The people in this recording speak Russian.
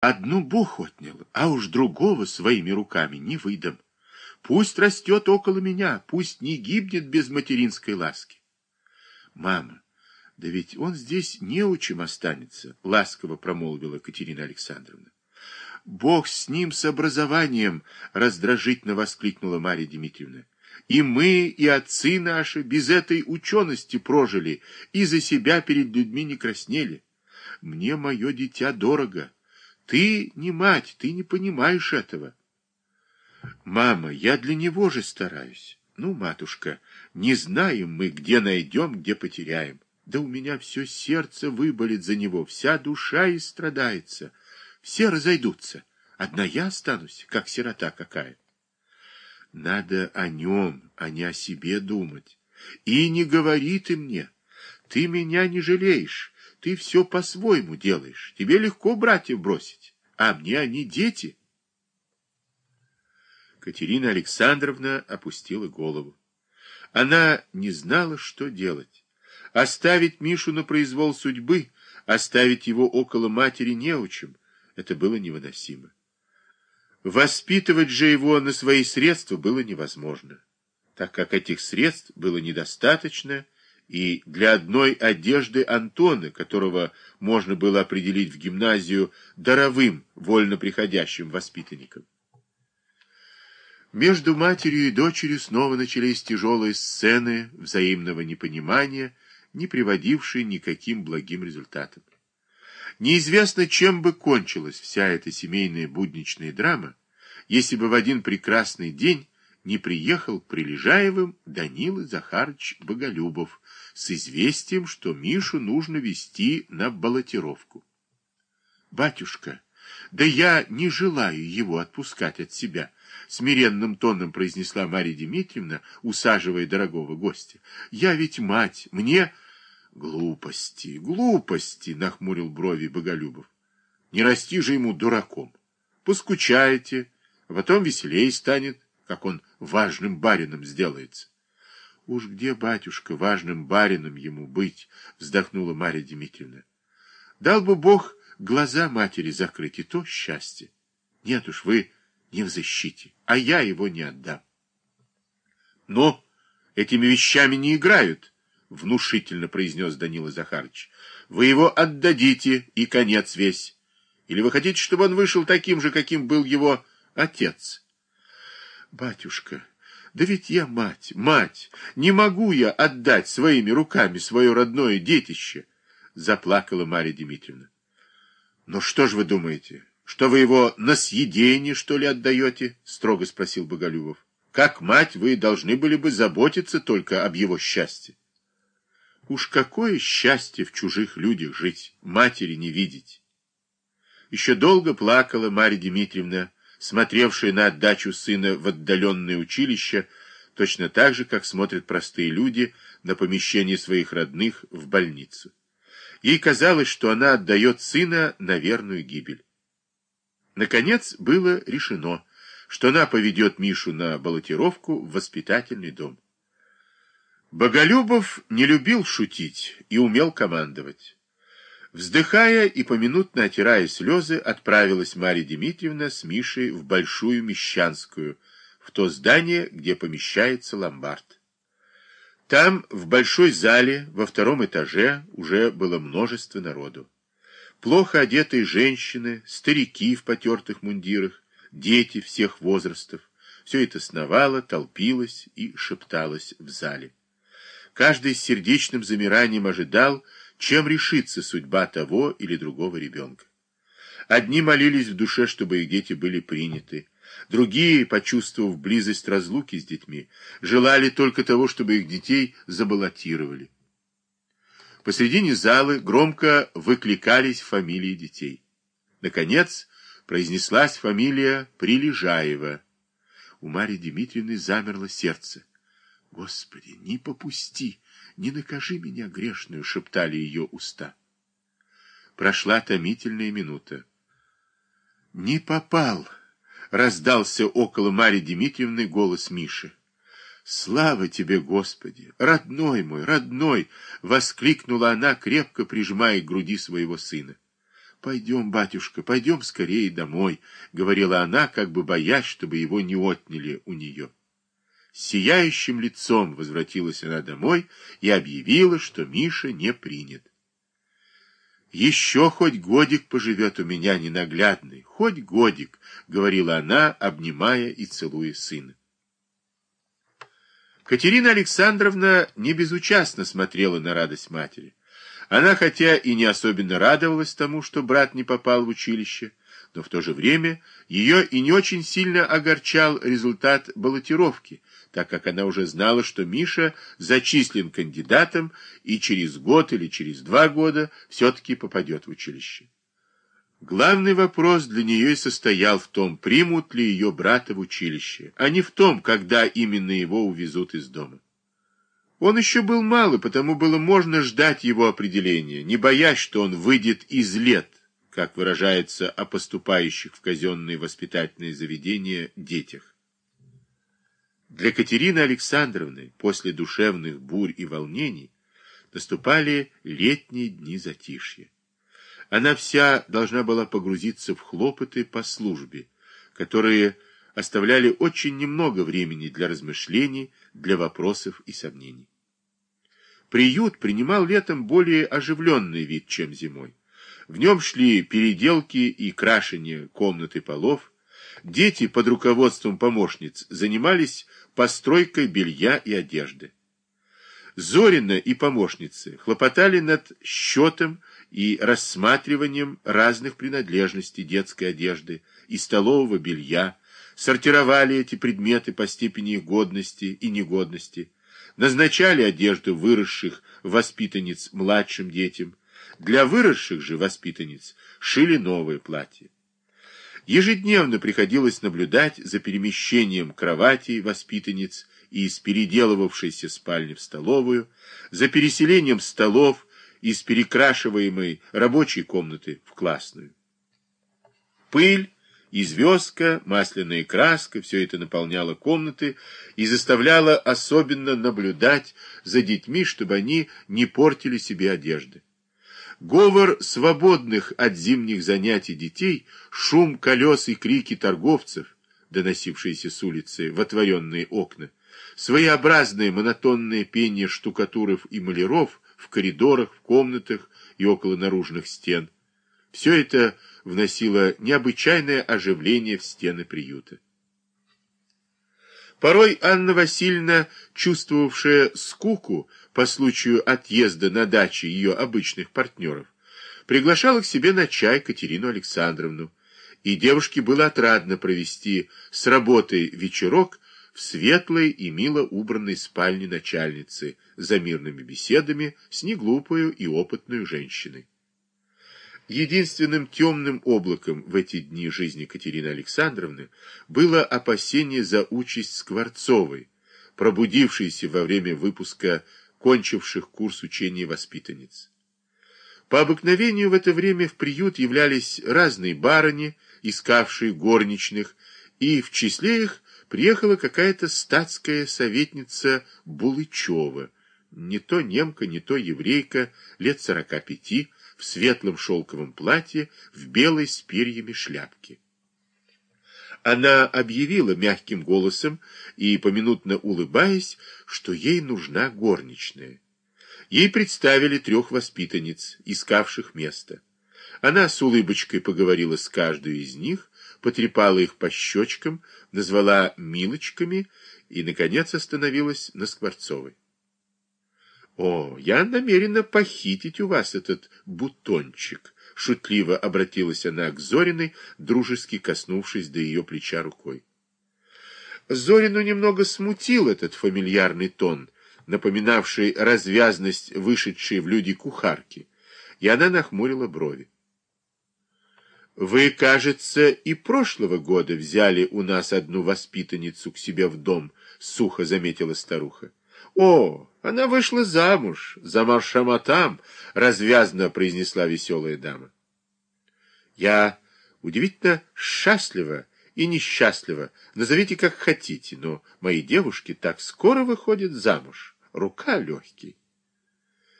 Одну Бог отнял, а уж другого своими руками не выдам. Пусть растет около меня, пусть не гибнет без материнской ласки. Мама, да ведь он здесь неучим останется, ласково промолвила Катерина Александровна. Бог с ним, с образованием, раздражительно воскликнула Марья Дмитриевна. И мы, и отцы наши без этой учености прожили, и за себя перед людьми не краснели. Мне мое дитя дорого. Ты не мать, ты не понимаешь этого. Мама, я для него же стараюсь. Ну, матушка, не знаем мы, где найдем, где потеряем. Да у меня все сердце выболит за него, вся душа и страдается. Все разойдутся. Одна я останусь, как сирота какая. Надо о нем, а не о себе думать. И не говори ты мне. Ты меня не жалеешь. Ты все по-своему делаешь. Тебе легко братьев бросить, а мне они дети. Катерина Александровна опустила голову. Она не знала, что делать. Оставить Мишу на произвол судьбы, оставить его около матери неучим, это было невыносимо. Воспитывать же его на свои средства было невозможно, так как этих средств было недостаточно, и для одной одежды Антона, которого можно было определить в гимназию даровым, вольно приходящим воспитанником. Между матерью и дочерью снова начались тяжелые сцены взаимного непонимания, не приводившие никаким благим результатам. Неизвестно, чем бы кончилась вся эта семейная будничная драма, если бы в один прекрасный день не приехал к Прилежаевым Данила Захарович Боголюбов с известием, что Мишу нужно вести на баллотировку. «Батюшка, да я не желаю его отпускать от себя», — смиренным тоном произнесла Марья Дмитриевна, усаживая дорогого гостя. «Я ведь мать, мне...» «Глупости, глупости!» — нахмурил брови Боголюбов. «Не расти же ему дураком. Поскучаете, а потом веселее станет, как он важным барином сделается. — Уж где, батюшка, важным барином ему быть? — вздохнула Марья Дмитриевна. — Дал бы Бог глаза матери закрыть, и то счастье. Нет уж, вы не в защите, а я его не отдам. — Но этими вещами не играют, — внушительно произнес Данила Захарович. — Вы его отдадите, и конец весь. Или вы хотите, чтобы он вышел таким же, каким был его отец? — Батюшка, да ведь я мать, мать, не могу я отдать своими руками свое родное детище, — заплакала Марья Дмитриевна. — Но что же вы думаете, что вы его на съедение, что ли, отдаете? — строго спросил Боголюбов. — Как мать вы должны были бы заботиться только об его счастье. Уж какое счастье в чужих людях жить, матери не видеть. Еще долго плакала Марья Дмитриевна, смотревшая на отдачу сына в отдаленное училище, точно так же, как смотрят простые люди на помещение своих родных в больницу. Ей казалось, что она отдает сына на верную гибель. Наконец было решено, что она поведет Мишу на баллотировку в воспитательный дом. Боголюбов не любил шутить и умел командовать. Вздыхая и поминутно отирая слезы, отправилась Марья Дмитриевна с Мишей в Большую Мещанскую, в то здание, где помещается ломбард. Там, в большой зале, во втором этаже, уже было множество народу. Плохо одетые женщины, старики в потертых мундирах, дети всех возрастов. Все это сновало, толпилось и шепталось в зале. Каждый с сердечным замиранием ожидал, чем решится судьба того или другого ребенка. Одни молились в душе, чтобы их дети были приняты, другие, почувствовав близость разлуки с детьми, желали только того, чтобы их детей забаллотировали. Посредине залы громко выкликались фамилии детей. Наконец произнеслась фамилия Прилежаева. У Марьи Дмитриевны замерло сердце. Господи, не попусти! «Не накажи меня, грешную!» — шептали ее уста. Прошла томительная минута. «Не попал!» — раздался около Марьи Дмитриевны голос Миши. «Слава тебе, Господи! Родной мой, родной!» — воскликнула она, крепко прижимая к груди своего сына. «Пойдем, батюшка, пойдем скорее домой», — говорила она, как бы боясь, чтобы его не отняли у нее. Сияющим лицом возвратилась она домой и объявила, что Миша не принят. «Еще хоть годик поживет у меня ненаглядный, хоть годик», — говорила она, обнимая и целуя сына. Катерина Александровна не безучастно смотрела на радость матери. Она, хотя и не особенно радовалась тому, что брат не попал в училище, но в то же время ее и не очень сильно огорчал результат баллотировки, так как она уже знала, что Миша зачислен кандидатом и через год или через два года все-таки попадет в училище. Главный вопрос для нее и состоял в том, примут ли ее брата в училище, а не в том, когда именно его увезут из дома. Он еще был мал, и потому было можно ждать его определения, не боясь, что он выйдет из лет, как выражается о поступающих в казенные воспитательные заведения детях. Для Катерины Александровны после душевных бурь и волнений наступали летние дни затишья. Она вся должна была погрузиться в хлопоты по службе, которые оставляли очень немного времени для размышлений, для вопросов и сомнений. Приют принимал летом более оживленный вид, чем зимой. В нем шли переделки и крашение комнаты полов. Дети под руководством помощниц занимались постройкой белья и одежды. Зорина и помощницы хлопотали над счетом и рассматриванием разных принадлежностей детской одежды и столового белья, сортировали эти предметы по степени их годности и негодности, назначали одежду выросших воспитанниц младшим детям, для выросших же воспитанниц шили новые платья. Ежедневно приходилось наблюдать за перемещением кроватей воспитанниц из переделывавшейся спальни в столовую, за переселением столов из перекрашиваемой рабочей комнаты в классную. Пыль и звездка, масляная краска, все это наполняло комнаты и заставляло особенно наблюдать за детьми, чтобы они не портили себе одежды. Говор свободных от зимних занятий детей, шум колес и крики торговцев, доносившиеся с улицы в отворенные окна, своеобразное монотонное пение штукатуров и маляров в коридорах, в комнатах и около наружных стен. Все это вносило необычайное оживление в стены приюта. Порой Анна Васильевна, чувствовавшая скуку по случаю отъезда на дачи ее обычных партнеров, приглашала к себе на чай Катерину Александровну, и девушке было отрадно провести с работой вечерок в светлой и мило убранной спальне начальницы за мирными беседами с неглупою и опытной женщиной. Единственным темным облаком в эти дни жизни Катерины Александровны было опасение за участь Скворцовой, пробудившейся во время выпуска кончивших курс учения воспитанниц. По обыкновению в это время в приют являлись разные барыни, искавшие горничных, и в числе их приехала какая-то статская советница Булычева, не то немка, не то еврейка, лет сорока пяти, в светлом шелковом платье, в белой с перьями шляпке. Она объявила мягким голосом и, поминутно улыбаясь, что ей нужна горничная. Ей представили трех воспитанниц, искавших место. Она с улыбочкой поговорила с каждой из них, потрепала их по щечкам, назвала «милочками» и, наконец, остановилась на Скворцовой. «О, я намерена похитить у вас этот бутончик», — шутливо обратилась она к Зориной, дружески коснувшись до ее плеча рукой. Зорину немного смутил этот фамильярный тон, напоминавший развязность вышедшей в люди кухарки, и она нахмурила брови. «Вы, кажется, и прошлого года взяли у нас одну воспитанницу к себе в дом», — сухо заметила старуха. «О, она вышла замуж, за маршаматам», — развязно произнесла веселая дама. «Я удивительно счастлива и несчастлива, назовите как хотите, но мои девушки так скоро выходят замуж, рука легкий».